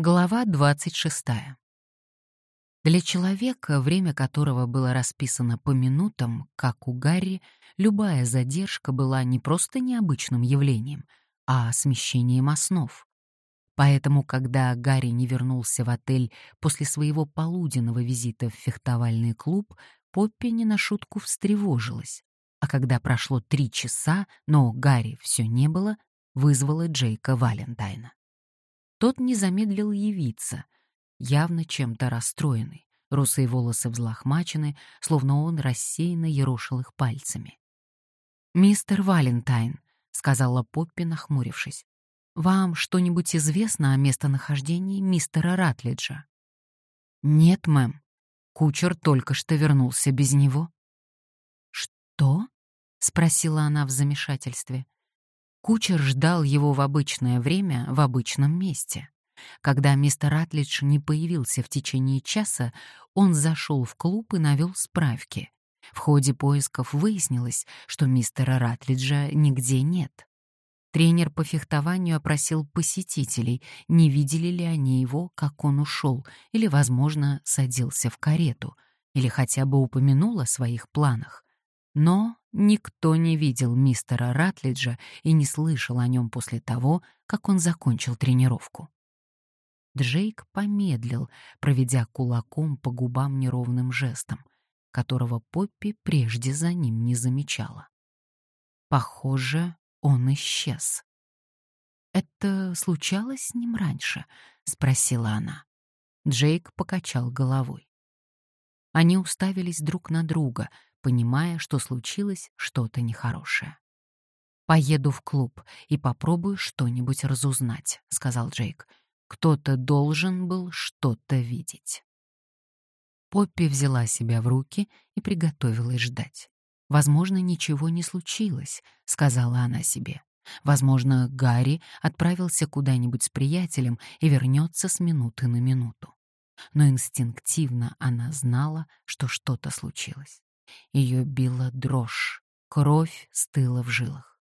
Глава 26. Для человека, время которого было расписано по минутам, как у Гарри, любая задержка была не просто необычным явлением, а смещением основ. Поэтому, когда Гарри не вернулся в отель после своего полуденного визита в фехтовальный клуб, Поппи не на шутку встревожилась. А когда прошло три часа, но Гарри все не было, вызвала Джейка Валентайна. Тот не замедлил явиться, явно чем-то расстроенный. Русые волосы взлохмачены, словно он рассеянно ерошил их пальцами. «Мистер Валентайн», — сказала Поппи, нахмурившись, — «вам что-нибудь известно о местонахождении мистера Ратлиджа?» «Нет, мэм. Кучер только что вернулся без него». «Что?» — спросила она в замешательстве. Кучер ждал его в обычное время в обычном месте. Когда мистер Атлидж не появился в течение часа, он зашел в клуб и навел справки. В ходе поисков выяснилось, что мистера Ратлиджа нигде нет. Тренер по фехтованию опросил посетителей, не видели ли они его, как он ушел, или, возможно, садился в карету, или хотя бы упомянул о своих планах. Но никто не видел мистера Ратлиджа и не слышал о нем после того, как он закончил тренировку. Джейк помедлил, проведя кулаком по губам неровным жестом, которого Поппи прежде за ним не замечала. Похоже, он исчез. «Это случалось с ним раньше?» — спросила она. Джейк покачал головой. Они уставились друг на друга, понимая, что случилось что-то нехорошее. «Поеду в клуб и попробую что-нибудь разузнать», — сказал Джейк. «Кто-то должен был что-то видеть». Поппи взяла себя в руки и приготовилась ждать. «Возможно, ничего не случилось», — сказала она себе. «Возможно, Гарри отправился куда-нибудь с приятелем и вернется с минуты на минуту». Но инстинктивно она знала, что что-то случилось. Ее била дрожь, кровь стыла в жилах.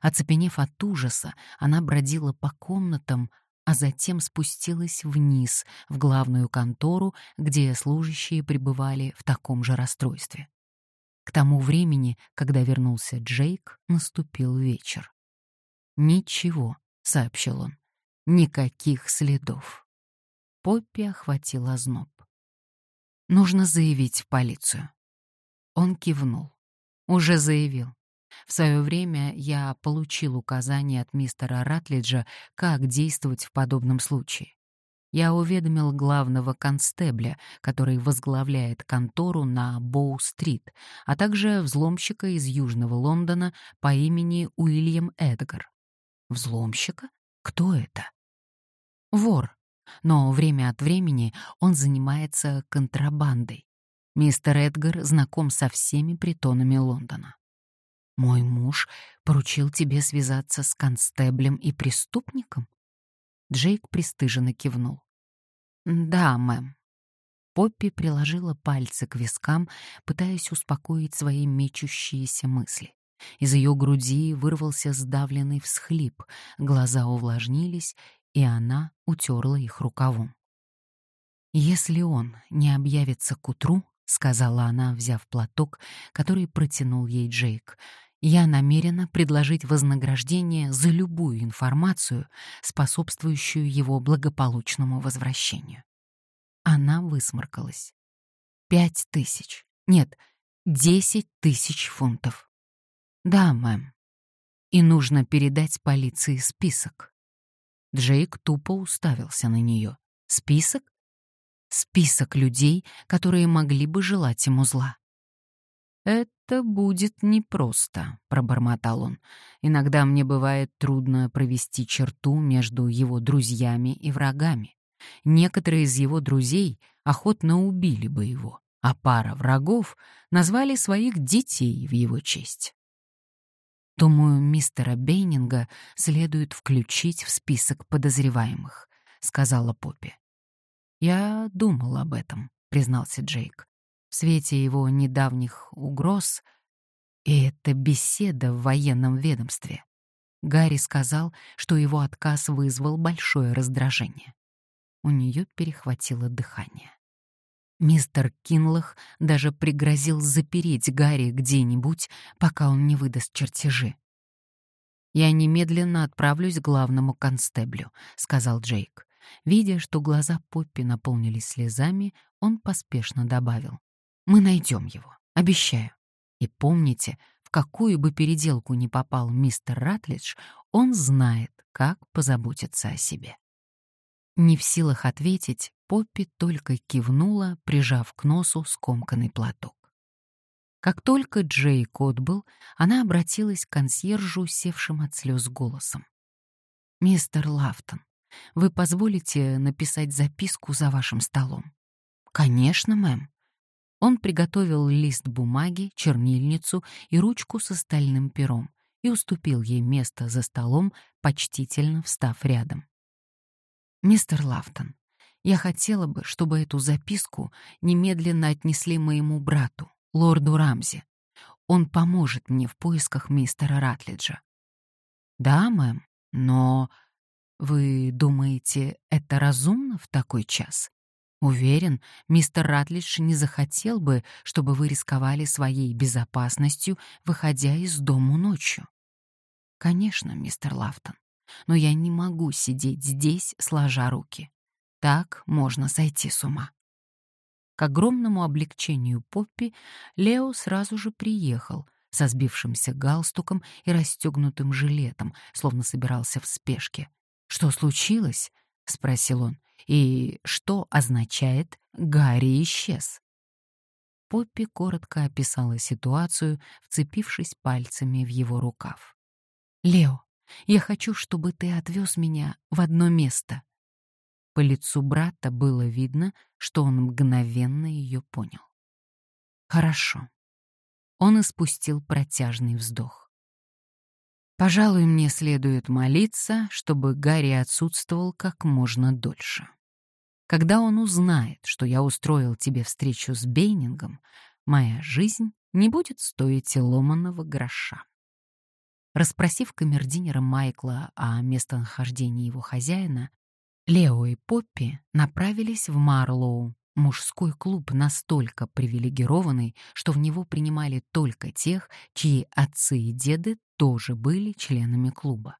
Оцепенев от ужаса, она бродила по комнатам, а затем спустилась вниз, в главную контору, где служащие пребывали в таком же расстройстве. К тому времени, когда вернулся Джейк, наступил вечер. «Ничего», — сообщил он, — «никаких следов». Поппи охватил озноб. «Нужно заявить в полицию». Он кивнул. «Уже заявил. В свое время я получил указание от мистера Ратлиджа, как действовать в подобном случае. Я уведомил главного констебля, который возглавляет контору на Боу-стрит, а также взломщика из Южного Лондона по имени Уильям Эдгар. Взломщика? Кто это? Вор. Но время от времени он занимается контрабандой. Мистер Эдгар знаком со всеми притонами Лондона. Мой муж поручил тебе связаться с констеблем и преступником? Джейк пристыженно кивнул. Да, мэм. Поппи приложила пальцы к вискам, пытаясь успокоить свои мечущиеся мысли. Из ее груди вырвался сдавленный всхлип, глаза увлажнились, и она утерла их рукавом. Если он не объявится к утру, — сказала она, взяв платок, который протянул ей Джейк. «Я намерена предложить вознаграждение за любую информацию, способствующую его благополучному возвращению». Она высморкалась. «Пять тысяч. Нет, десять тысяч фунтов». «Да, мэм. И нужно передать полиции список». Джейк тупо уставился на нее. «Список? Список людей, которые могли бы желать ему зла. «Это будет непросто», — пробормотал он. «Иногда мне бывает трудно провести черту между его друзьями и врагами. Некоторые из его друзей охотно убили бы его, а пара врагов назвали своих детей в его честь». «Думаю, мистера Бейнинга следует включить в список подозреваемых», — сказала Поппи. «Я думал об этом», — признался Джейк. В свете его недавних угроз и это беседа в военном ведомстве. Гарри сказал, что его отказ вызвал большое раздражение. У нее перехватило дыхание. Мистер Кинлах даже пригрозил запереть Гарри где-нибудь, пока он не выдаст чертежи. «Я немедленно отправлюсь к главному констеблю», — сказал Джейк. Видя, что глаза Поппи наполнились слезами, он поспешно добавил. «Мы найдем его, обещаю. И помните, в какую бы переделку ни попал мистер Ратлидж, он знает, как позаботиться о себе». Не в силах ответить, Поппи только кивнула, прижав к носу скомканный платок. Как только Джейк отбыл, она обратилась к консьержу, севшим от слез голосом. «Мистер Лафтон, вы позволите написать записку за вашим столом?» «Конечно, мэм». Он приготовил лист бумаги, чернильницу и ручку с стальным пером и уступил ей место за столом, почтительно встав рядом. «Мистер Лафтон, я хотела бы, чтобы эту записку немедленно отнесли моему брату, лорду Рамзи. Он поможет мне в поисках мистера Ратлиджа». «Да, мэм, но вы думаете, это разумно в такой час?» Уверен, мистер Ратлидж не захотел бы, чтобы вы рисковали своей безопасностью, выходя из дому ночью. Конечно, мистер Лафтон но я не могу сидеть здесь, сложа руки. Так можно сойти с ума. К огромному облегчению Поппи Лео сразу же приехал со сбившимся галстуком и расстегнутым жилетом, словно собирался в спешке. «Что случилось?» — спросил он. «И что означает «Гарри исчез»?» Поппи коротко описала ситуацию, вцепившись пальцами в его рукав. «Лео, я хочу, чтобы ты отвез меня в одно место». По лицу брата было видно, что он мгновенно ее понял. «Хорошо». Он испустил протяжный вздох. «Пожалуй, мне следует молиться, чтобы Гарри отсутствовал как можно дольше. Когда он узнает, что я устроил тебе встречу с Бейнингом, моя жизнь не будет стоить ломаного гроша». Расспросив камердинера Майкла о местонахождении его хозяина, Лео и Поппи направились в Марлоу, мужской клуб настолько привилегированный, что в него принимали только тех, чьи отцы и деды тоже были членами клуба.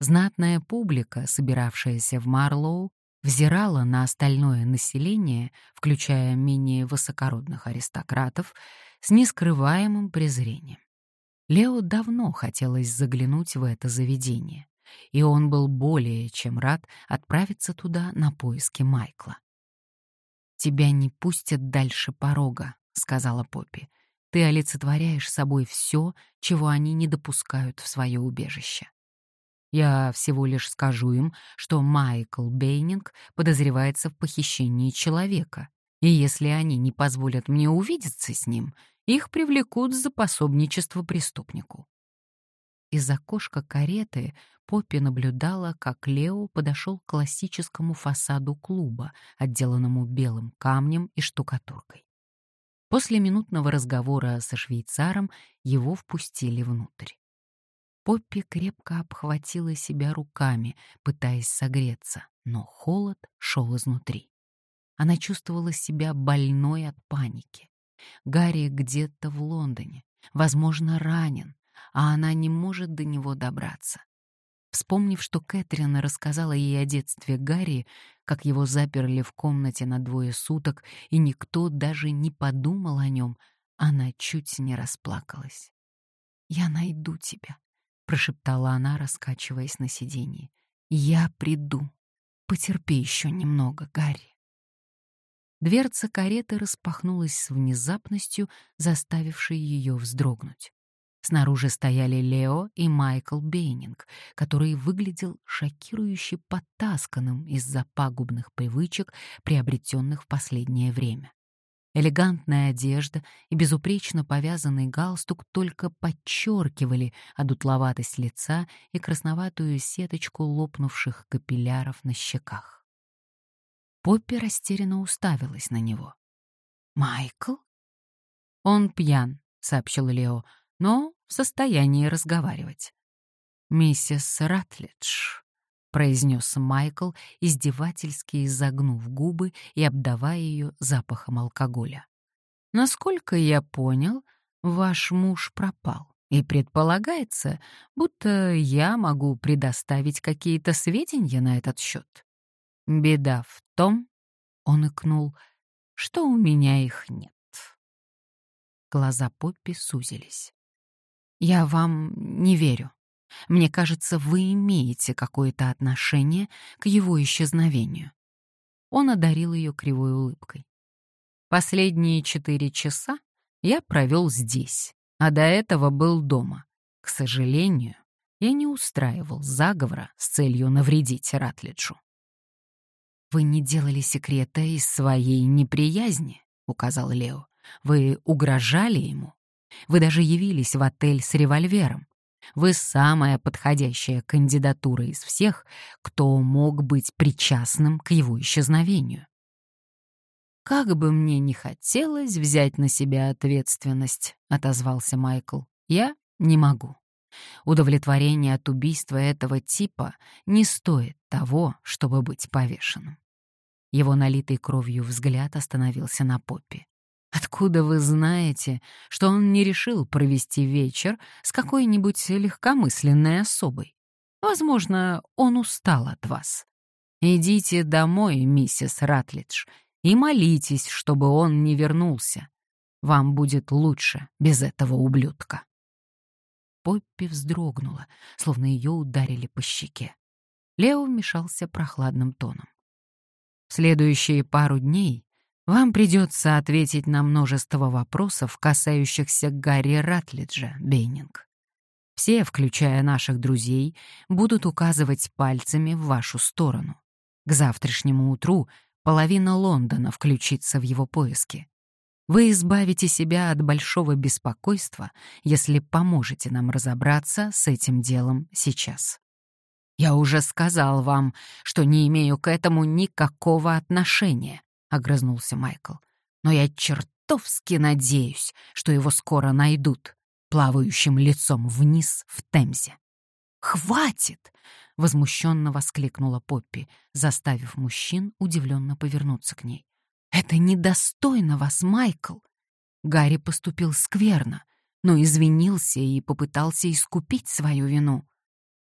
Знатная публика, собиравшаяся в Марлоу, взирала на остальное население, включая менее высокородных аристократов, с нескрываемым презрением. Лео давно хотелось заглянуть в это заведение, и он был более чем рад отправиться туда на поиски Майкла. «Тебя не пустят дальше порога», — сказала Поппи. «Ты олицетворяешь собой все, чего они не допускают в свое убежище. Я всего лишь скажу им, что Майкл Бейнинг подозревается в похищении человека, и если они не позволят мне увидеться с ним, их привлекут за пособничество преступнику. Из окошка кареты Поппи наблюдала, как Лео подошел к классическому фасаду клуба, отделанному белым камнем и штукатуркой. После минутного разговора со швейцаром его впустили внутрь. Поппи крепко обхватила себя руками, пытаясь согреться, но холод шел изнутри. Она чувствовала себя больной от паники. Гарри где-то в Лондоне, возможно, ранен, а она не может до него добраться. Вспомнив, что Кэтрин рассказала ей о детстве Гарри, как его заперли в комнате на двое суток, и никто даже не подумал о нем, она чуть не расплакалась. «Я найду тебя», — прошептала она, раскачиваясь на сиденье. «Я приду. Потерпи еще немного, Гарри». Дверца кареты распахнулась с внезапностью, заставившей ее вздрогнуть. Снаружи стояли Лео и Майкл Бейнинг, который выглядел шокирующе потасканным из-за пагубных привычек, приобретенных в последнее время. Элегантная одежда и безупречно повязанный галстук только подчеркивали одутловатость лица и красноватую сеточку лопнувших капилляров на щеках. Поппи растерянно уставилась на него. «Майкл?» «Он пьян», — сообщил Лео, — «но в состоянии разговаривать». «Миссис Ратлидж», — произнес Майкл, издевательски изогнув губы и обдавая ее запахом алкоголя. «Насколько я понял, ваш муж пропал, и предполагается, будто я могу предоставить какие-то сведения на этот счет. Беда в том, — он икнул, — что у меня их нет». Глаза Поппи сузились. «Я вам не верю», мне кажется, вы имеете какое-то отношение к его исчезновению. Он одарил ее кривой улыбкой. Последние четыре часа я провел здесь, а до этого был дома. К сожалению, я не устраивал заговора с целью навредить Ратлиджу. «Вы не делали секрета из своей неприязни», — указал Лео. «Вы угрожали ему. Вы даже явились в отель с револьвером. Вы самая подходящая кандидатура из всех, кто мог быть причастным к его исчезновению. «Как бы мне не хотелось взять на себя ответственность», — отозвался Майкл, — «я не могу. Удовлетворение от убийства этого типа не стоит того, чтобы быть повешенным». Его налитый кровью взгляд остановился на Поппи. Откуда вы знаете, что он не решил провести вечер с какой-нибудь легкомысленной особой? Возможно, он устал от вас. Идите домой, миссис Ратлидж, и молитесь, чтобы он не вернулся. Вам будет лучше без этого ублюдка. Поппи вздрогнула, словно ее ударили по щеке. Лео вмешался прохладным тоном. В следующие пару дней вам придется ответить на множество вопросов, касающихся Гарри Ратлиджа, Бейнинг. Все, включая наших друзей, будут указывать пальцами в вашу сторону. К завтрашнему утру половина Лондона включится в его поиски. Вы избавите себя от большого беспокойства, если поможете нам разобраться с этим делом сейчас. Я уже сказал вам, что не имею к этому никакого отношения. — огрызнулся Майкл. «Но я чертовски надеюсь, что его скоро найдут, плавающим лицом вниз в Темзе». «Хватит!» — возмущенно воскликнула Поппи, заставив мужчин удивленно повернуться к ней. «Это недостойно вас, Майкл!» Гарри поступил скверно, но извинился и попытался искупить свою вину.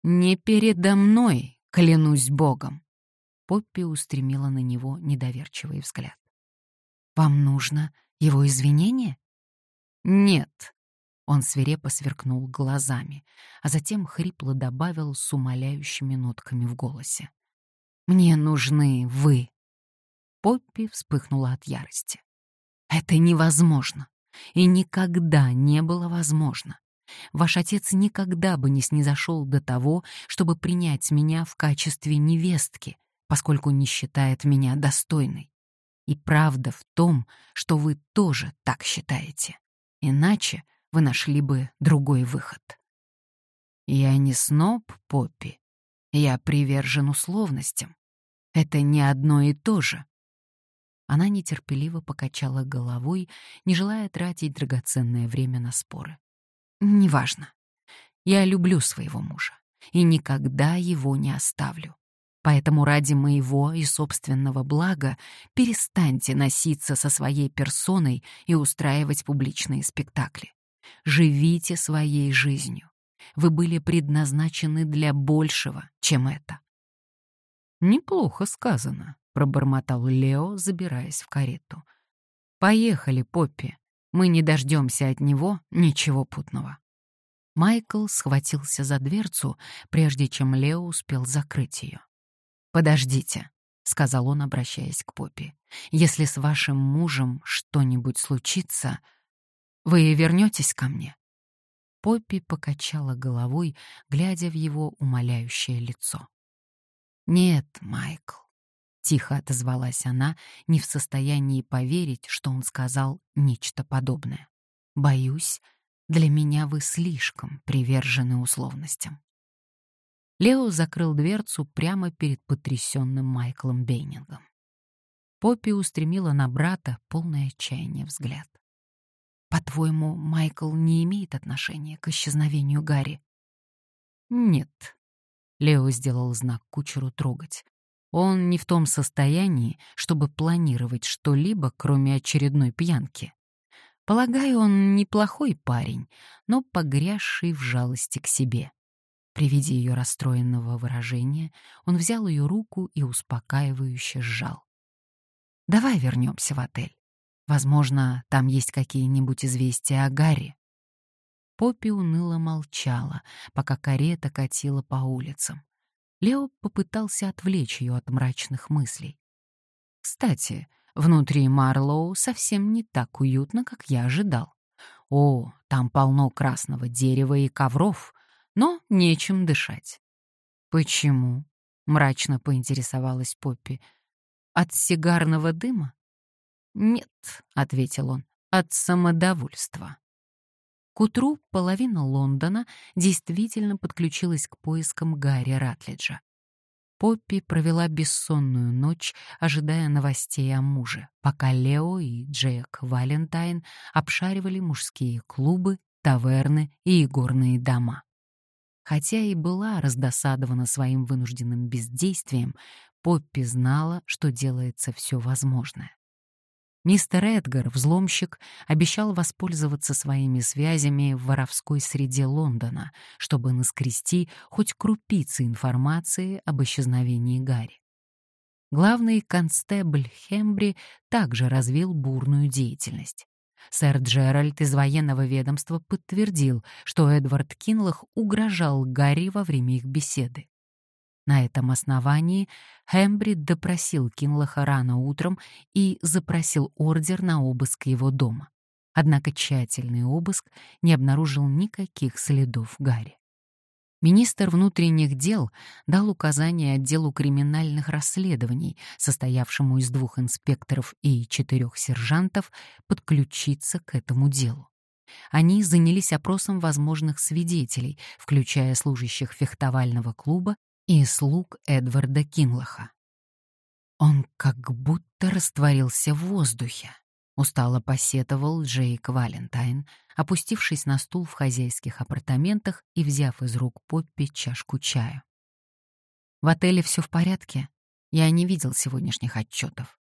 «Не передо мной, клянусь богом!» Поппи устремила на него недоверчивый взгляд. «Вам нужно его извинение?» «Нет», — он свирепо сверкнул глазами, а затем хрипло добавил с умоляющими нотками в голосе. «Мне нужны вы». Поппи вспыхнула от ярости. «Это невозможно и никогда не было возможно. Ваш отец никогда бы не снизошел до того, чтобы принять меня в качестве невестки, поскольку не считает меня достойной. И правда в том, что вы тоже так считаете. Иначе вы нашли бы другой выход. Я не сноб, Поппи. Я привержен условностям. Это не одно и то же. Она нетерпеливо покачала головой, не желая тратить драгоценное время на споры. «Неважно. Я люблю своего мужа и никогда его не оставлю. Поэтому ради моего и собственного блага перестаньте носиться со своей персоной и устраивать публичные спектакли. Живите своей жизнью. Вы были предназначены для большего, чем это. «Неплохо сказано», — пробормотал Лео, забираясь в карету. «Поехали, Поппи. Мы не дождемся от него ничего путного». Майкл схватился за дверцу, прежде чем Лео успел закрыть ее. «Подождите», — сказал он, обращаясь к Поппи. «Если с вашим мужем что-нибудь случится, вы вернетесь ко мне?» Поппи покачала головой, глядя в его умоляющее лицо. «Нет, Майкл», — тихо отозвалась она, не в состоянии поверить, что он сказал нечто подобное. «Боюсь, для меня вы слишком привержены условностям». Лео закрыл дверцу прямо перед потрясенным Майклом Бейнингом. Поппи устремила на брата полное отчаяние взгляд. «По-твоему, Майкл не имеет отношения к исчезновению Гарри?» «Нет. Лео сделал знак кучеру трогать. Он не в том состоянии, чтобы планировать что-либо, кроме очередной пьянки. Полагаю, он неплохой парень, но погрязший в жалости к себе. При виде ее расстроенного выражения он взял ее руку и успокаивающе сжал. «Давай вернемся в отель. Возможно, там есть какие-нибудь известия о Гарри». Поппи уныло молчала, пока карета катила по улицам. Лео попытался отвлечь ее от мрачных мыслей. «Кстати, внутри Марлоу совсем не так уютно, как я ожидал. О, там полно красного дерева и ковров, но нечем дышать». «Почему?» — мрачно поинтересовалась Поппи. «От сигарного дыма?» «Нет», — ответил он, — «от самодовольства». К утру половина Лондона действительно подключилась к поискам Гарри Ратлиджа. Поппи провела бессонную ночь, ожидая новостей о муже, пока Лео и Джек Валентайн обшаривали мужские клубы, таверны и игорные дома. Хотя и была раздосадована своим вынужденным бездействием, Поппи знала, что делается все возможное. Мистер Эдгар, взломщик, обещал воспользоваться своими связями в воровской среде Лондона, чтобы наскрести хоть крупицы информации об исчезновении Гарри. Главный констебль Хембри также развил бурную деятельность. Сэр Джеральд из военного ведомства подтвердил, что Эдвард Кинлах угрожал Гарри во время их беседы. На этом основании Хэмбри допросил Кинлаха рано утром и запросил ордер на обыск его дома. Однако тщательный обыск не обнаружил никаких следов Гарри. Министр внутренних дел дал указание отделу криминальных расследований, состоявшему из двух инспекторов и четырех сержантов, подключиться к этому делу. Они занялись опросом возможных свидетелей, включая служащих фехтовального клуба и слуг Эдварда Кинлаха. Он как будто растворился в воздухе, устало посетовал Джейк Валентайн, опустившись на стул в хозяйских апартаментах и взяв из рук Поппи чашку чая. В отеле все в порядке. Я не видел сегодняшних отчетов.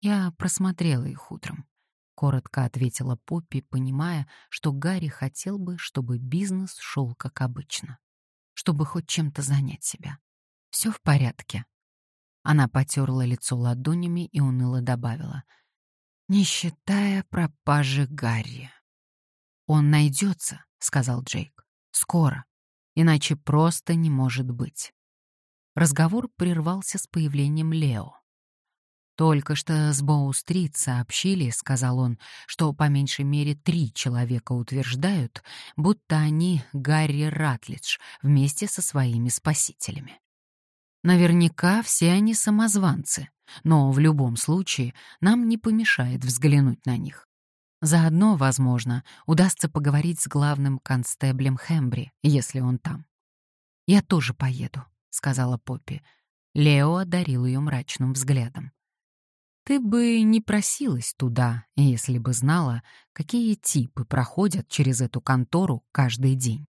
Я просмотрела их утром. Коротко ответила Поппи, понимая, что Гарри хотел бы, чтобы бизнес шел как обычно чтобы хоть чем-то занять себя. Все в порядке. Она потерла лицо ладонями и уныло добавила. «Не считая пропажи Гарри». «Он найдется», — сказал Джейк. «Скоро. Иначе просто не может быть». Разговор прервался с появлением Лео. «Только что с Боу-стрит сообщили, — сказал он, — что по меньшей мере три человека утверждают, будто они Гарри Ратлидж вместе со своими спасителями. Наверняка все они самозванцы, но в любом случае нам не помешает взглянуть на них. Заодно, возможно, удастся поговорить с главным констеблем Хембри, если он там. «Я тоже поеду», — сказала Поппи. Лео одарил ее мрачным взглядом. Ты бы не просилась туда, если бы знала, какие типы проходят через эту контору каждый день.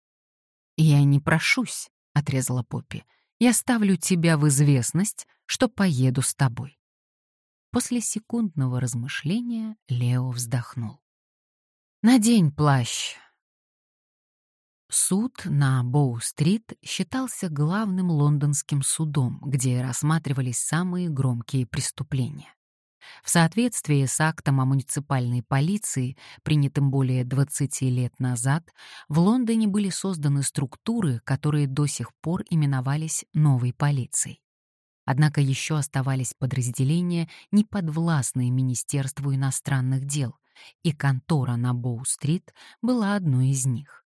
«Я не прошусь», — отрезала Поппи. «Я ставлю тебя в известность, что поеду с тобой». После секундного размышления Лео вздохнул. «Надень плащ». Суд на Боу-стрит считался главным лондонским судом, где рассматривались самые громкие преступления. В соответствии с актом о муниципальной полиции, принятым более 20 лет назад, в Лондоне были созданы структуры, которые до сих пор именовались новой полицией. Однако еще оставались подразделения, не подвластные Министерству иностранных дел, и контора на Боу-стрит была одной из них.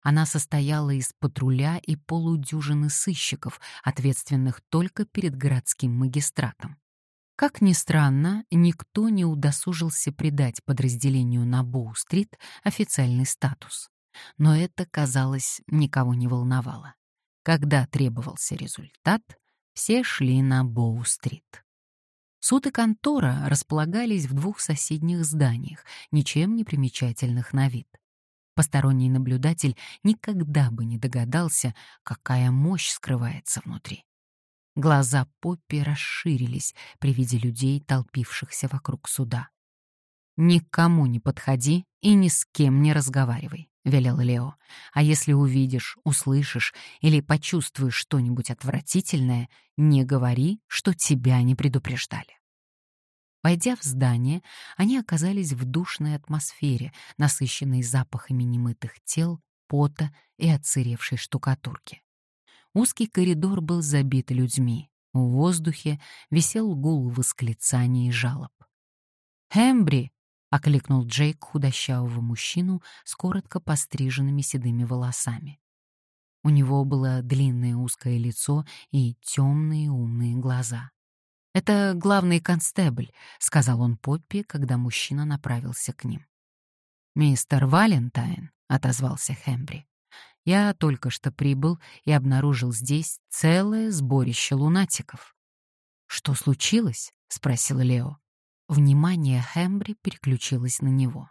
Она состояла из патруля и полудюжины сыщиков, ответственных только перед городским магистратом. Как ни странно, никто не удосужился придать подразделению на Боу-стрит официальный статус. Но это, казалось, никого не волновало. Когда требовался результат, все шли на Боу-стрит. Суд и контора располагались в двух соседних зданиях, ничем не примечательных на вид. Посторонний наблюдатель никогда бы не догадался, какая мощь скрывается внутри. Глаза Поппи расширились при виде людей, толпившихся вокруг суда. «Никому не подходи и ни с кем не разговаривай», — велел Лео. «А если увидишь, услышишь или почувствуешь что-нибудь отвратительное, не говори, что тебя не предупреждали». Войдя в здание, они оказались в душной атмосфере, насыщенной запахами немытых тел, пота и отсыревшей штукатурки. Узкий коридор был забит людьми. В воздухе висел гул восклицаний и жалоб. «Хэмбри!» — окликнул Джейк худощавого мужчину с коротко постриженными седыми волосами. У него было длинное узкое лицо и темные умные глаза. «Это главный констебль», — сказал он Поппи, когда мужчина направился к ним. «Мистер Валентайн», — отозвался Хэмбри. «Я только что прибыл и обнаружил здесь целое сборище лунатиков». «Что случилось?» — спросил Лео. Внимание Хэмбри переключилось на него.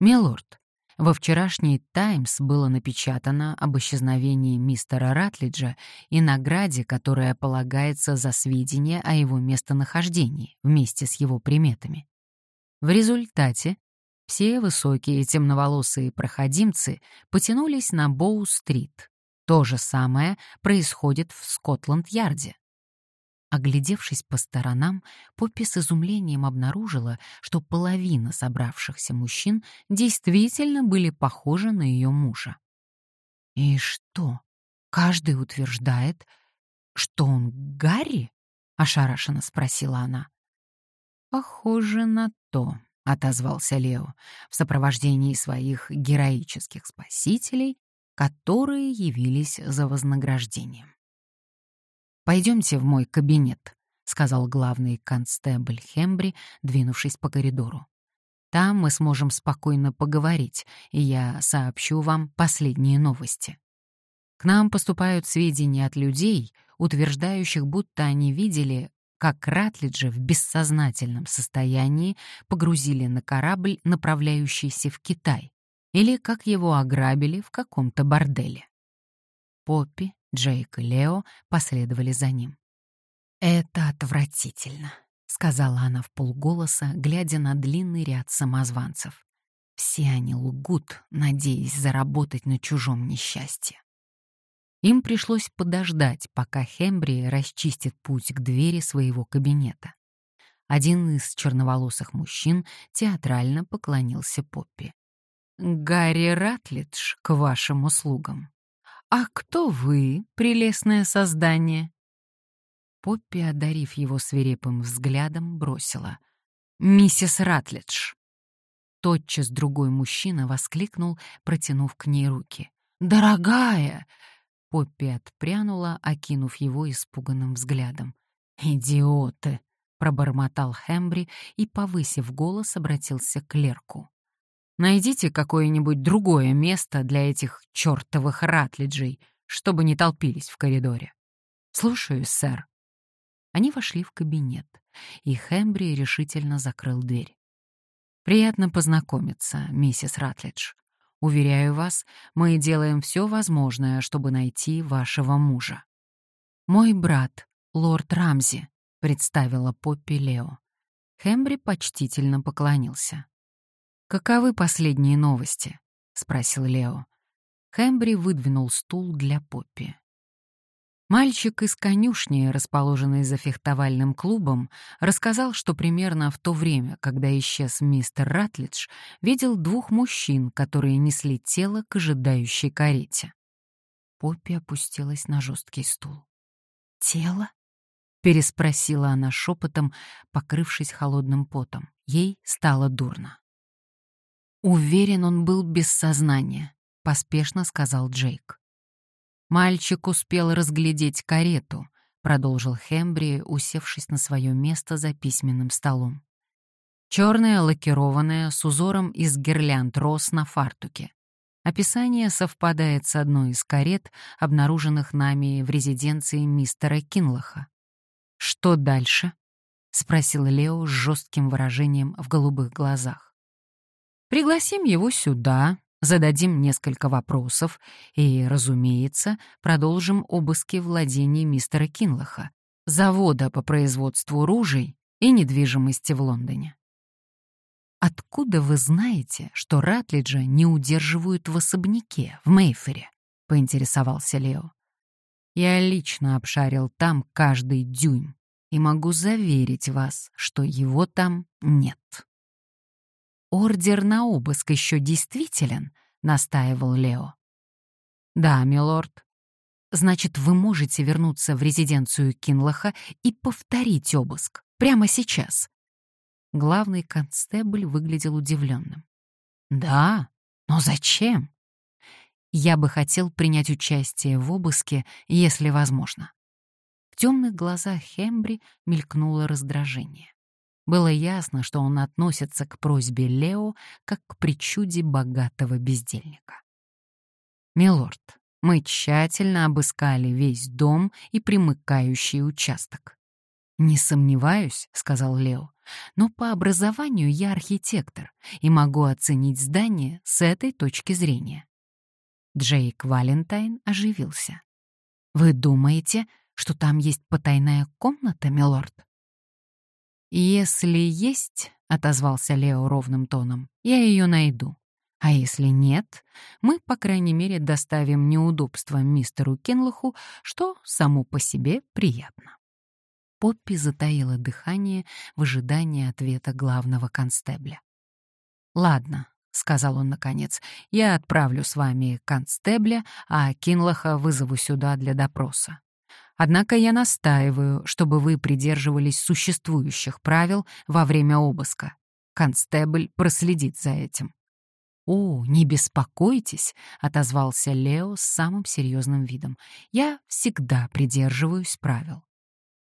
«Милорд, во вчерашний «Таймс» было напечатано об исчезновении мистера Ратлиджа и награде, которая полагается за сведения о его местонахождении вместе с его приметами. В результате все высокие темноволосые проходимцы потянулись на Боу-стрит. То же самое происходит в Скотланд-Ярде. Оглядевшись по сторонам, Поппи с изумлением обнаружила, что половина собравшихся мужчин действительно были похожи на ее мужа. «И что, каждый утверждает, что он Гарри?» — ошарашенно спросила она. «Похоже на то», — отозвался Лео, в сопровождении своих героических спасителей, которые явились за вознаграждением. «Пойдемте в мой кабинет», — сказал главный констебль Хембри, двинувшись по коридору. «Там мы сможем спокойно поговорить, и я сообщу вам последние новости. К нам поступают сведения от людей, утверждающих, будто они видели, как Ратлиджа в бессознательном состоянии погрузили на корабль, направляющийся в Китай, или как его ограбили в каком-то борделе. Поппи, Джейк и Лео последовали за ним. «Это отвратительно», — сказала она в полголоса, глядя на длинный ряд самозванцев. «Все они лгут, надеясь заработать на чужом несчастье». Им пришлось подождать, пока Хембри расчистит путь к двери своего кабинета. Один из черноволосых мужчин театрально поклонился Поппи. «Гарри Ратлидж к вашим услугам». «А кто вы, прелестное создание?» Поппи, одарив его свирепым взглядом, бросила. «Миссис Ратлидж!» Тотчас другой мужчина воскликнул, протянув к ней руки. «Дорогая!» Поппи отпрянула, окинув его испуганным взглядом. «Идиоты!» — пробормотал Хембри и, повысив голос, обратился к клерку. Найдите какое-нибудь другое место для этих чертовых ратлиджей, чтобы не толпились в коридоре. Слушаюсь, сэр. Они вошли в кабинет, и Хэмбри решительно закрыл дверь. Приятно познакомиться, миссис Ратлидж. Уверяю вас, мы делаем все возможное, чтобы найти вашего мужа. Мой брат, лорд Рамзи, представила Поппи Лео. Хэмбри почтительно поклонился. «Каковы последние новости?» — спросил Лео. Хэмбри выдвинул стул для Поппи. Мальчик из конюшни, расположенной за фехтовальным клубом, рассказал, что примерно в то время, когда исчез мистер Ратлидж, видел двух мужчин, которые несли тело к ожидающей карете. Поппи опустилась на жесткий стул. «Тело?» — переспросила она шепотом, покрывшись холодным потом. Ей стало дурно. Уверен, он был без сознания, поспешно сказал Джейк. Мальчик успел разглядеть карету, продолжил Хембри, усевшись на свое место за письменным столом. Черная лакированная с узором из гирлянд роз на фартуке. Описание совпадает с одной из карет, обнаруженных нами в резиденции мистера Кинлаха. «Что дальше?» — спросил Лео с жестким выражением в голубых глазах. Пригласим его сюда, зададим несколько вопросов и, разумеется, продолжим обыски владений мистера Кинлаха, завода по производству ружей и недвижимости в Лондоне. «Откуда вы знаете, что Ратлиджа не удерживают в особняке, в Мейфере?» — поинтересовался Лео. «Я лично обшарил там каждый дюйм и могу заверить вас, что его там нет». «Ордер на обыск еще действителен?» — настаивал Лео. «Да, милорд. Значит, вы можете вернуться в резиденцию Кинлаха и повторить обыск прямо сейчас». Главный констебль выглядел удивленным. «Да, но зачем?» «Я бы хотел принять участие в обыске, если возможно». В темных глазах Хембри мелькнуло раздражение. Было ясно, что он относится к просьбе Лео как к причуде богатого бездельника. «Милорд, мы тщательно обыскали весь дом и примыкающий участок». «Не сомневаюсь», — сказал Лео, «но по образованию я архитектор и могу оценить здание с этой точки зрения». Джейк Валентайн оживился. «Вы думаете, что там есть потайная комната, милорд?» «Если есть», — отозвался Лео ровным тоном, — «я ее найду. А если нет, мы, по крайней мере, доставим неудобства мистеру Кенлаху, что само по себе приятно». Поппи затаила дыхание в ожидании ответа главного констебля. «Ладно», — сказал он наконец, — «я отправлю с вами констебля, а Кинлаха вызову сюда для допроса. Однако я настаиваю, чтобы вы придерживались существующих правил во время обыска. Констебль проследит за этим. «О, не беспокойтесь», — отозвался Лео с самым серьезным видом. «Я всегда придерживаюсь правил».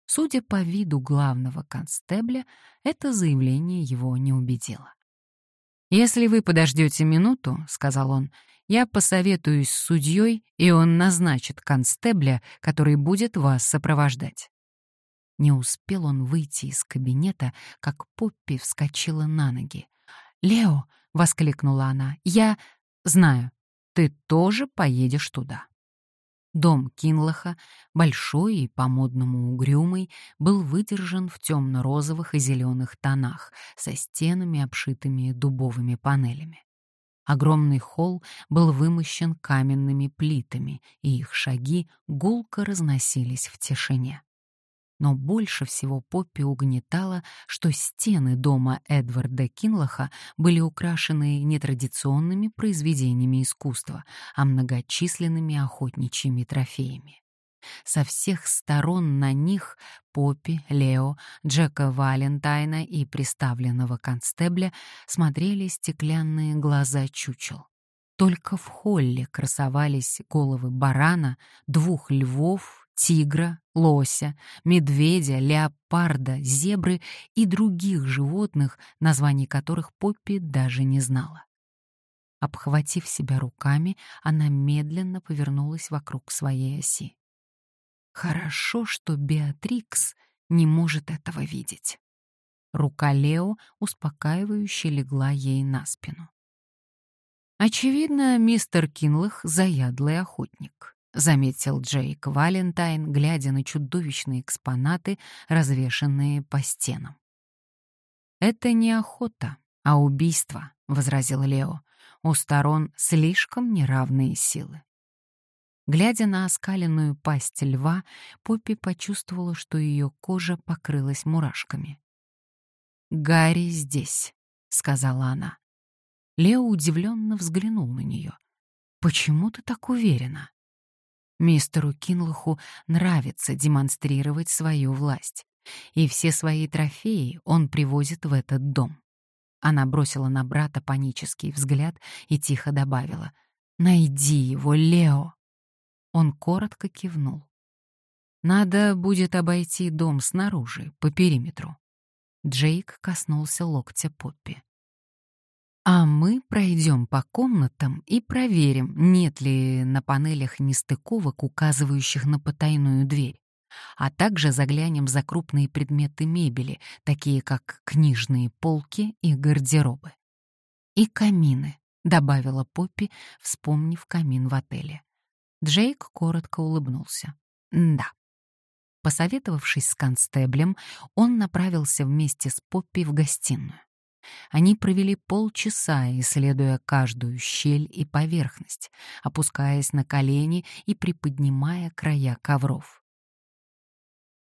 Судя по виду главного констебля, это заявление его не убедило. «Если вы подождете минуту», — сказал он, я посоветуюсь с судьей, и он назначит констебля, который будет вас сопровождать». Не успел он выйти из кабинета, как Поппи вскочила на ноги. «Лео!» — воскликнула она. «Я знаю, ты тоже поедешь туда». Дом Кинлаха, большой и по-модному угрюмый, был выдержан в темно-розовых и зеленых тонах, со стенами, обшитыми дубовыми панелями. Огромный холл был вымощен каменными плитами, и их шаги гулко разносились в тишине. Но больше всего Поппи угнетало, что стены дома Эдварда Кинлаха были украшены не традиционными произведениями искусства, а многочисленными охотничьими трофеями. Со всех сторон на них Поппи, Лео, Джека Валентайна и приставленного констебля смотрели стеклянные глаза чучел. Только в холле красовались головы барана, двух львов, тигра, лося, медведя, леопарда, зебры и других животных, названий которых Поппи даже не знала. Обхватив себя руками, она медленно повернулась вокруг своей оси. Хорошо, что Беатрикс не может этого видеть. Рука Лео успокаивающе легла ей на спину. «Очевидно, мистер Кинлах — заядлый охотник», — заметил Джейк Валентайн, глядя на чудовищные экспонаты, развешанные по стенам. «Это не охота, а убийство», — возразил Лео. «У сторон слишком неравные силы». Глядя на оскаленную пасть льва, Поппи почувствовала, что ее кожа покрылась мурашками. «Гарри здесь», — сказала она. Лео удивленно взглянул на нее. «Почему ты так уверена?» Мистеру Кинлаху нравится демонстрировать свою власть, и все свои трофеи он привозит в этот дом. Она бросила на брата панический взгляд и тихо добавила «Найди его, Лео!» Он коротко кивнул. «Надо будет обойти дом снаружи, по периметру». Джейк коснулся локтя Поппи. «А мы пройдем по комнатам и проверим, нет ли на панелях нестыковок, указывающих на потайную дверь, а также заглянем за крупные предметы мебели, такие как книжные полки и гардеробы. И камины», — добавила Поппи, вспомнив камин в отеле. Джейк коротко улыбнулся. «Да». Посоветовавшись с констеблем, он направился вместе с Поппи в гостиную. Они провели полчаса, исследуя каждую щель и поверхность, опускаясь на колени и приподнимая края ковров.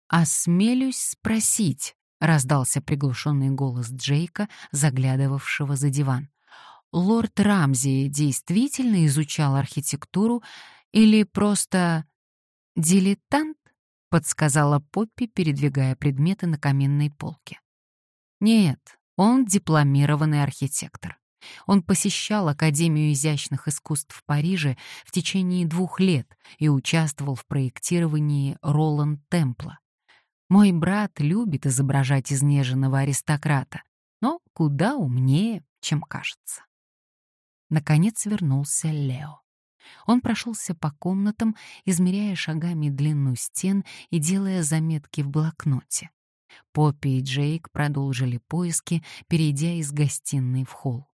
«Осмелюсь спросить», — раздался приглушенный голос Джейка, заглядывавшего за диван. «Лорд Рамзи действительно изучал архитектуру или просто дилетант?» — подсказала Поппи, передвигая предметы на каменной полке. «Нет, он дипломированный архитектор. Он посещал Академию изящных искусств в Париже в течение двух лет и участвовал в проектировании Роланд Темпла. Мой брат любит изображать изнеженного аристократа, но куда умнее, чем кажется. Наконец вернулся Лео. Он прошелся по комнатам, измеряя шагами длину стен и делая заметки в блокноте. Поппи и Джейк продолжили поиски, перейдя из гостиной в холл.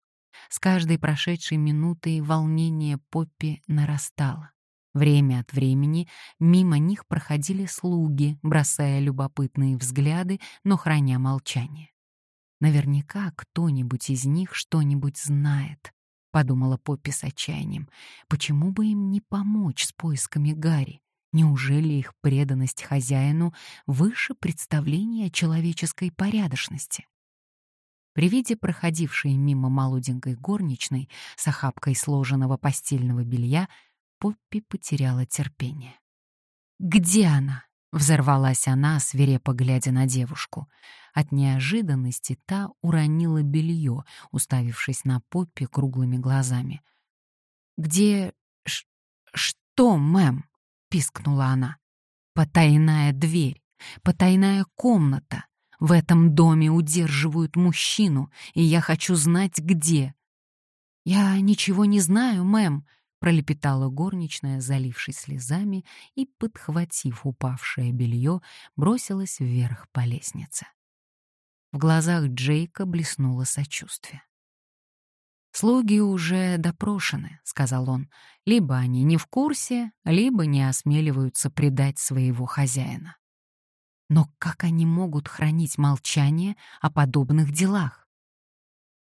С каждой прошедшей минутой волнение Поппи нарастало. Время от времени мимо них проходили слуги, бросая любопытные взгляды, но храня молчание. Наверняка кто-нибудь из них что-нибудь знает, подумала Поппи с отчаянием. Почему бы им не помочь с поисками Гарри? Неужели их преданность хозяину выше представления человеческой порядочности? При виде проходившей мимо молоденькой горничной с охапкой сложенного постельного белья Поппи потеряла терпение. «Где она?» — взорвалась она, свирепо глядя на девушку. От неожиданности та уронила белье, уставившись на Поппи круглыми глазами. «Где... Ш... что, мэм?» пискнула она. Потайная дверь, потайная комната. В этом доме удерживают мужчину, и я хочу знать, где. Я ничего не знаю, мэм, пролепетала горничная, залившись слезами и, подхватив упавшее белье, бросилась вверх по лестнице. В глазах Джейка блеснуло сочувствие. «Слуги уже допрошены», — сказал он. «Либо они не в курсе, либо не осмеливаются предать своего хозяина». Но как они могут хранить молчание о подобных делах?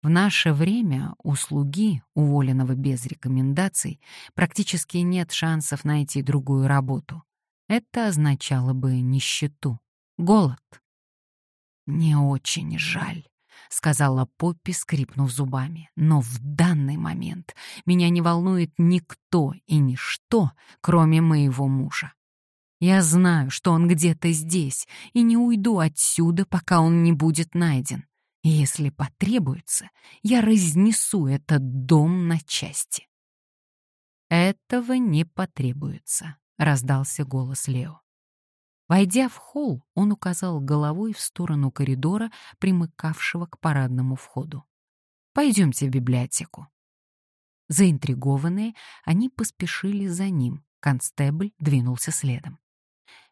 В наше время у слуги, уволенного без рекомендаций, практически нет шансов найти другую работу. Это означало бы нищету, голод. «Не очень жаль», — сказала Поппи, скрипнув зубами. «Но в данный момент меня не волнует никто и ничто, кроме моего мужа. Я знаю, что он где-то здесь, и не уйду отсюда, пока он не будет найден. Если потребуется, я разнесу этот дом на части». «Этого не потребуется», — раздался голос Лео. Войдя в холл, он указал головой в сторону коридора, примыкавшего к парадному входу. «Пойдемте в библиотеку». Заинтригованные, они поспешили за ним. Констебль двинулся следом.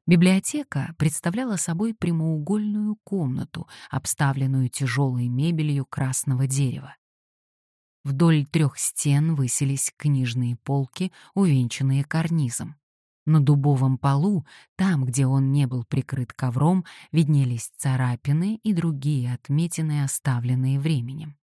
Библиотека представляла собой прямоугольную комнату, обставленную тяжелой мебелью красного дерева. Вдоль трех стен высились книжные полки, увенчанные карнизом. На дубовом полу, там, где он не был прикрыт ковром, виднелись царапины и другие отметины, оставленные временем.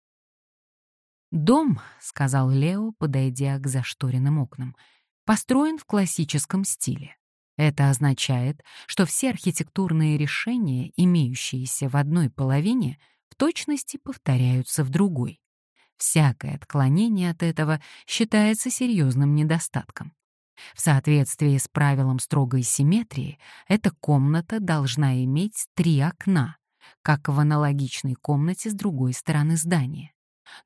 «Дом», — сказал Лео, подойдя к зашторенным окнам, — «построен в классическом стиле. Это означает, что все архитектурные решения, имеющиеся в одной половине, в точности повторяются в другой. Всякое отклонение от этого считается серьезным недостатком. В соответствии с правилом строгой симметрии, эта комната должна иметь три окна, как в аналогичной комнате с другой стороны здания.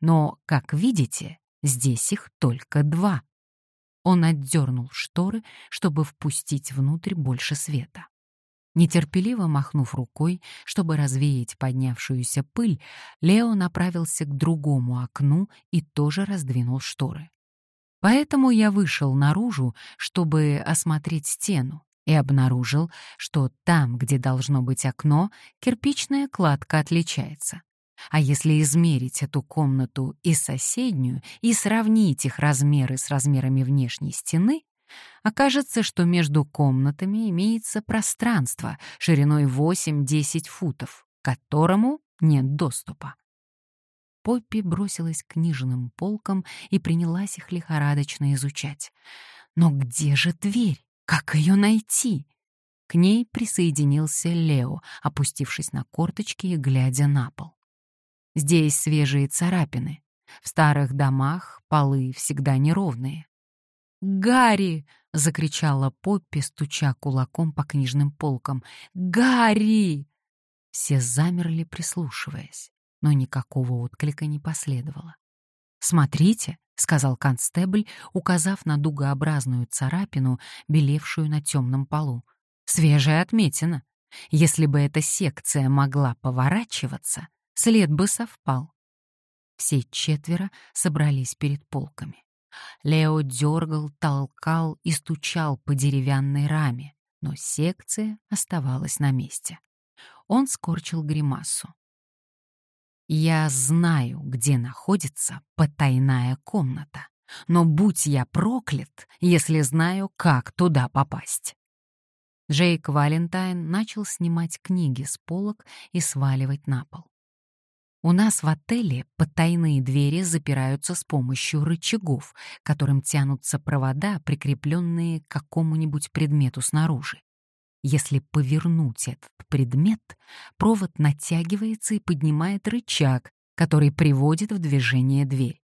Но, как видите, здесь их только два. Он отдернул шторы, чтобы впустить внутрь больше света. Нетерпеливо махнув рукой, чтобы развеять поднявшуюся пыль, Лео направился к другому окну и тоже раздвинул шторы. Поэтому я вышел наружу, чтобы осмотреть стену, и обнаружил, что там, где должно быть окно, кирпичная кладка отличается. А если измерить эту комнату и соседнюю и сравнить их размеры с размерами внешней стены, окажется, что между комнатами имеется пространство шириной 8-10 футов, к которому нет доступа. Поппи бросилась к книжным полкам и принялась их лихорадочно изучать. Но где же дверь? Как ее найти? К ней присоединился Лео, опустившись на корточки и глядя на пол. Здесь свежие царапины. В старых домах полы всегда неровные. «Гарри!» — закричала Поппи, стуча кулаком по книжным полкам. «Гарри!» Все замерли, прислушиваясь, но никакого отклика не последовало. «Смотрите!» — сказал констебль, указав на дугообразную царапину, белевшую на темном полу. «Свежая отметина. Если бы эта секция могла поворачиваться, след бы совпал». Все четверо собрались перед полками. Лео дергал, толкал и стучал по деревянной раме, но секция оставалась на месте. Он скорчил гримасу. «Я знаю, где находится потайная комната, но будь я проклят, если знаю, как туда попасть». Джейк Валентайн начал снимать книги с полок и сваливать на пол. У нас в отеле потайные двери запираются с помощью рычагов, которым тянутся провода, прикрепленные к какому-нибудь предмету снаружи. Если повернуть этот предмет, провод натягивается и поднимает рычаг, который приводит в движение дверь.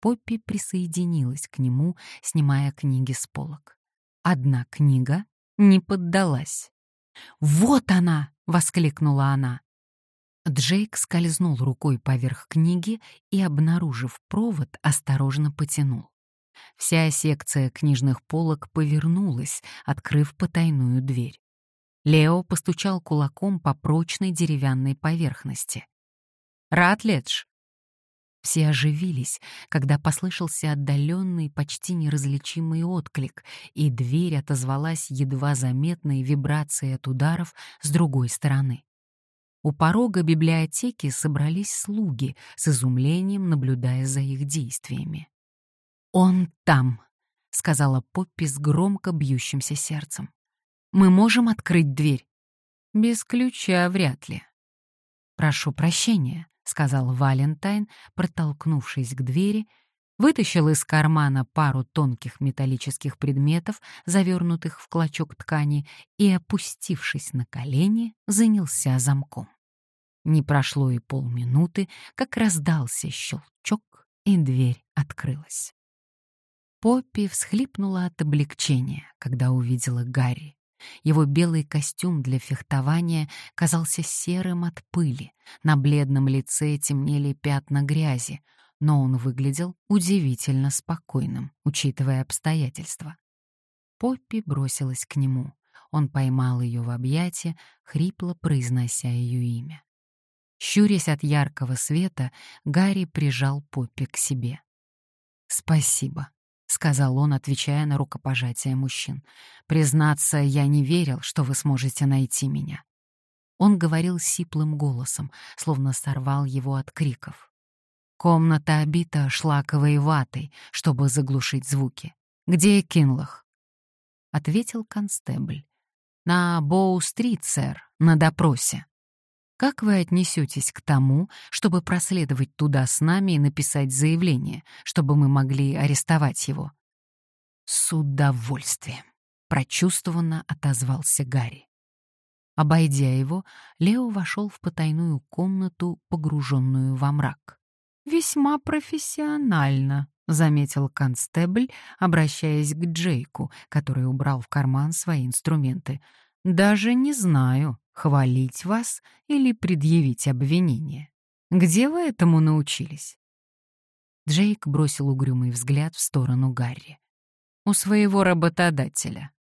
Поппи присоединилась к нему, снимая книги с полок. Одна книга не поддалась. «Вот она!» — воскликнула она. Джейк скользнул рукой поверх книги и, обнаружив провод, осторожно потянул. Вся секция книжных полок повернулась, открыв потайную дверь. Лео постучал кулаком по прочной деревянной поверхности. «Ратледж!» Все оживились, когда послышался отдаленный, почти неразличимый отклик, и дверь отозвалась едва заметной вибрацией от ударов с другой стороны. У порога библиотеки собрались слуги, с изумлением наблюдая за их действиями. «Он там», — сказала Поппи с громко бьющимся сердцем. «Мы можем открыть дверь?» «Без ключа вряд ли». «Прошу прощения», — сказал Валентайн, протолкнувшись к двери, вытащил из кармана пару тонких металлических предметов, завернутых в клочок ткани, и, опустившись на колени, занялся замком. Не прошло и полминуты, как раздался щелчок, и дверь открылась. Поппи всхлипнула от облегчения, когда увидела Гарри. Его белый костюм для фехтования казался серым от пыли, на бледном лице темнели пятна грязи, но он выглядел удивительно спокойным, учитывая обстоятельства. Поппи бросилась к нему. Он поймал ее в объятия, хрипло произнося ее имя. Щурясь от яркого света, Гарри прижал Поппи к себе. «Спасибо», — сказал он, отвечая на рукопожатие мужчин. «Признаться, я не верил, что вы сможете найти меня». Он говорил сиплым голосом, словно сорвал его от криков. Комната обита шлаковой ватой, чтобы заглушить звуки. «Где Кинлах?» — ответил констебль. «На Боу-стрит, сэр, на допросе». «Как вы отнесетесь к тому, чтобы проследовать туда с нами и написать заявление, чтобы мы могли арестовать его?» «С удовольствием», — прочувствованно отозвался Гарри. Обойдя его, Лео вошел в потайную комнату, погруженную во мрак. «Весьма профессионально», — заметил констебль, обращаясь к Джейку, который убрал в карман свои инструменты. «Даже не знаю, хвалить вас или предъявить обвинение. Где вы этому научились?» Джейк бросил угрюмый взгляд в сторону Гарри. «У своего работодателя».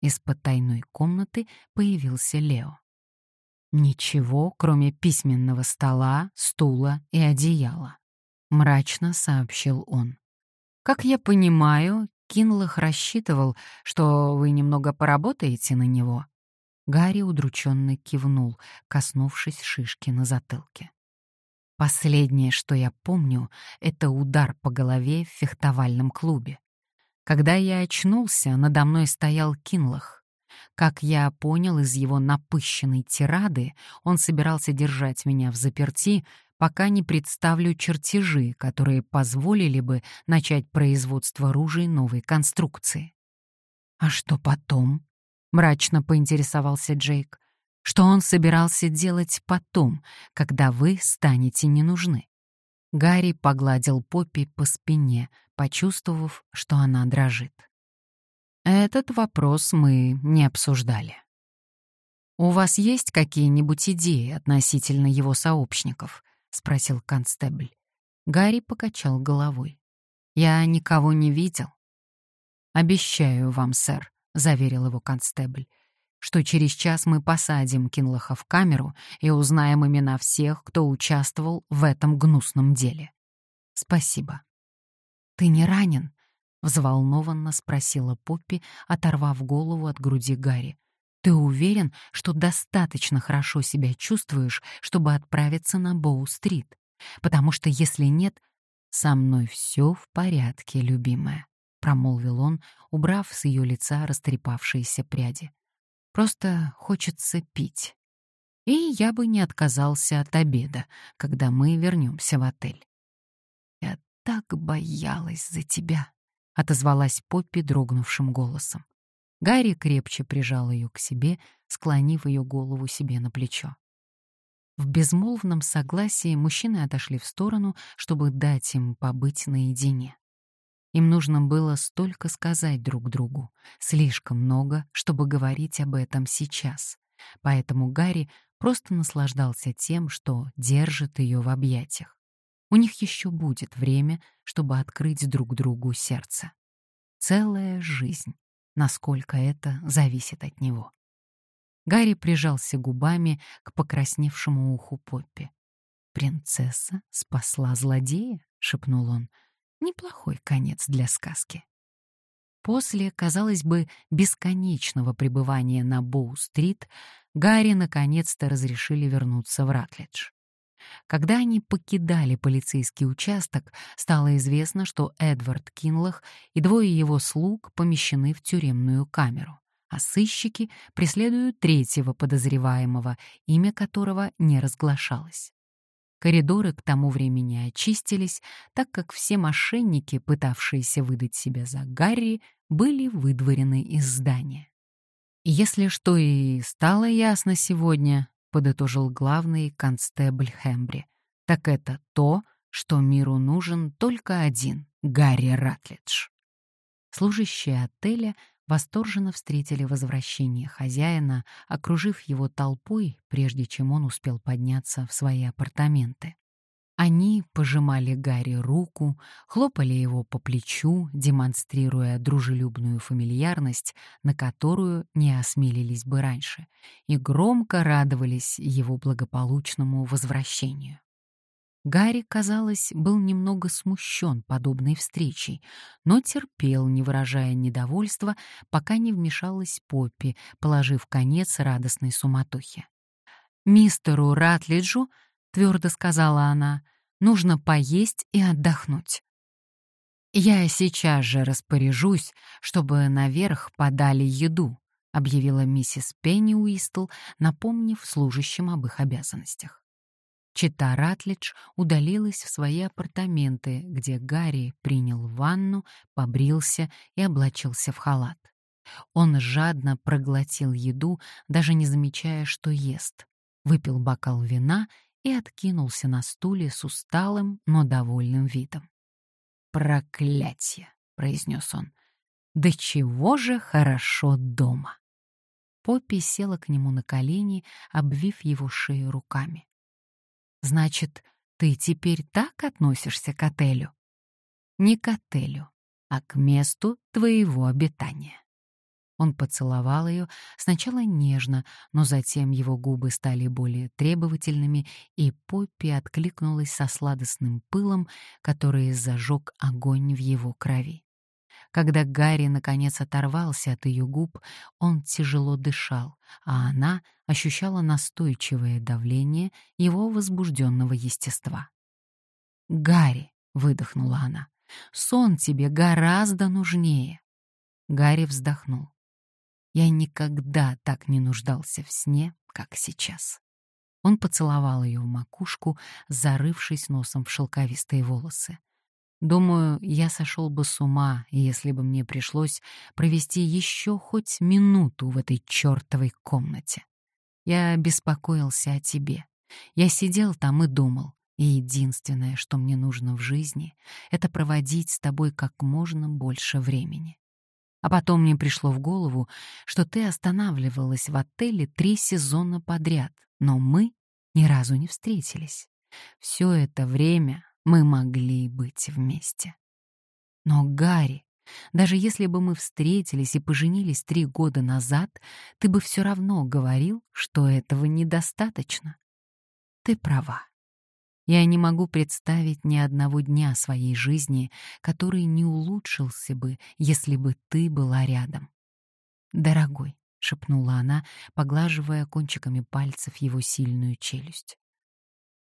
Из потайной комнаты появился Лео. Ничего, кроме письменного стола, стула и одеяла. Мрачно сообщил он. Как я понимаю, Кинлах рассчитывал, что вы немного поработаете на него. Гарри удрученно кивнул, коснувшись шишки на затылке. Последнее, что я помню, это удар по голове в фехтовальном клубе. Когда я очнулся, надо мной стоял Кинлах. Как я понял из его напыщенной тирады, он собирался держать меня в заперти, пока не представлю чертежи, которые позволили бы начать производство оружия новой конструкции. «А что потом?» — мрачно поинтересовался Джейк. «Что он собирался делать потом, когда вы станете не нужны?» Гарри погладил Поппи по спине, почувствовав, что она дрожит. Этот вопрос мы не обсуждали. «У вас есть какие-нибудь идеи относительно его сообщников?» — спросил констебль. Гарри покачал головой. «Я никого не видел. «Обещаю вам, сэр», — заверил его констебль, «что через час мы посадим Кинлаха в камеру и узнаем имена всех, кто участвовал в этом гнусном деле. Спасибо». «Ты не ранен?» — взволнованно спросила Поппи, оторвав голову от груди Гарри. «Ты уверен, что достаточно хорошо себя чувствуешь, чтобы отправиться на Боу-стрит? Потому что если нет, со мной все в порядке, любимая промолвил он, убрав с ее лица растрепавшиеся пряди. Просто хочется пить. И я бы не отказался от обеда, когда мы вернемся в отель. Я так боялась за тебя, отозвалась Поппи дрогнувшим голосом. Гарри крепче прижал ее к себе, склонив ее голову себе на плечо. В безмолвном согласии мужчины отошли в сторону, чтобы дать им побыть наедине. Им нужно было столько сказать друг другу, слишком много, чтобы говорить об этом сейчас. Поэтому Гарри просто наслаждался тем, что держит ее в объятиях. У них еще будет время, чтобы открыть друг другу сердце. Целая жизнь, насколько это зависит от него. Гарри прижался губами к покрасневшему уху Поппи. «Принцесса спасла злодея?» — шепнул он. Неплохой конец для сказки. После, казалось бы, бесконечного пребывания на Боу-стрит, Гарри наконец-то разрешили вернуться в Ратлидж. Когда они покидали полицейский участок, стало известно, что Эдвард Кинлах и двое его слуг помещены в тюремную камеру, а сыщики преследуют третьего подозреваемого, имя которого не разглашалось. Коридоры к тому времени очистились, так как все мошенники, пытавшиеся выдать себя за Гарри, были выдворены из здания. «Если что и стало ясно сегодня», — подытожил главный констебль Хембри, «так это то, что миру нужен только один — Гарри Ратлидж». Служащие отеля восторженно встретили возвращение хозяина, окружив его толпой, прежде чем он успел подняться в свои апартаменты. Они пожимали Гарри руку, хлопали его по плечу, демонстрируя дружелюбную фамильярность, на которую не осмелились бы раньше, и громко радовались его благополучному возвращению. Гарри, казалось, был немного смущен подобной встречей, но терпел, не выражая недовольства, пока не вмешалась Поппи, положив конец радостной суматохе. «Мистеру Ратлиджу», — твердо сказала она, — «нужно поесть и отдохнуть». «Я сейчас же распоряжусь, чтобы наверх подали еду», — объявила миссис Пенни Уистл, напомнив служащим об их обязанностях. Чита Ратлидж удалилась в свои апартаменты, где Гарри принял ванну, побрился и облачился в халат. Он жадно проглотил еду, даже не замечая, что ест. Выпил бокал вина и откинулся на стуле с усталым, но довольным видом. «Проклятье!» — произнес он. «Да чего же хорошо дома!» Поппи села к нему на колени, обвив его шею руками. Значит, ты теперь так относишься к отелю? Не к отелю, а к месту твоего обитания. Он поцеловал ее сначала нежно, но затем его губы стали более требовательными, и Поппи откликнулась со сладостным пылом, который зажег огонь в его крови. Когда Гарри наконец оторвался от ее губ, он тяжело дышал, а она ощущала настойчивое давление его возбужденного естества. «Гарри», — выдохнула она, — «сон тебе гораздо нужнее». Гарри вздохнул. «Я никогда так не нуждался в сне, как сейчас». Он поцеловал ее в макушку, зарывшись носом в шелковистые волосы. Думаю, я сошел бы с ума, если бы мне пришлось провести еще хоть минуту в этой чертовой комнате. Я беспокоился о тебе. Я сидел там и думал, и единственное, что мне нужно в жизни, это проводить с тобой как можно больше времени. А потом мне пришло в голову, что ты останавливалась в отеле три сезона подряд, но мы ни разу не встретились. Все это время мы могли быть вместе. Но, Гарри, даже если бы мы встретились и поженились три года назад, ты бы все равно говорил, что этого недостаточно. Ты права. Я не могу представить ни одного дня своей жизни, который не улучшился бы, если бы ты была рядом. Дорогой, — шепнула она, поглаживая кончиками пальцев его сильную челюсть.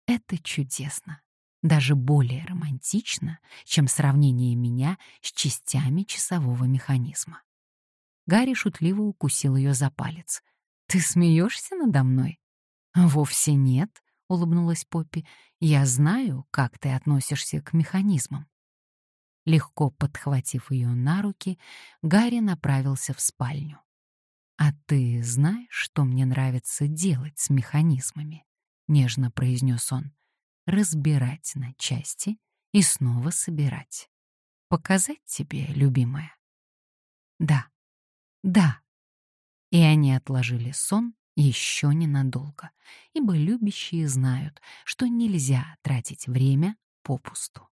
«Это чудесно даже более романтично, чем сравнение меня с частями часового механизма. Гарри шутливо укусил ее за палец. «Ты смеешься надо мной?» «Вовсе нет», — улыбнулась Поппи. «Я знаю, как ты относишься к механизмам». Легко подхватив ее на руки, Гарри направился в спальню. «А ты знаешь, что мне нравится делать с механизмами?» — нежно произнес он разбирать на части и снова собирать. Показать тебе, любимая? Да, да. И они отложили сон еще ненадолго, ибо любящие знают, что нельзя тратить время попусту.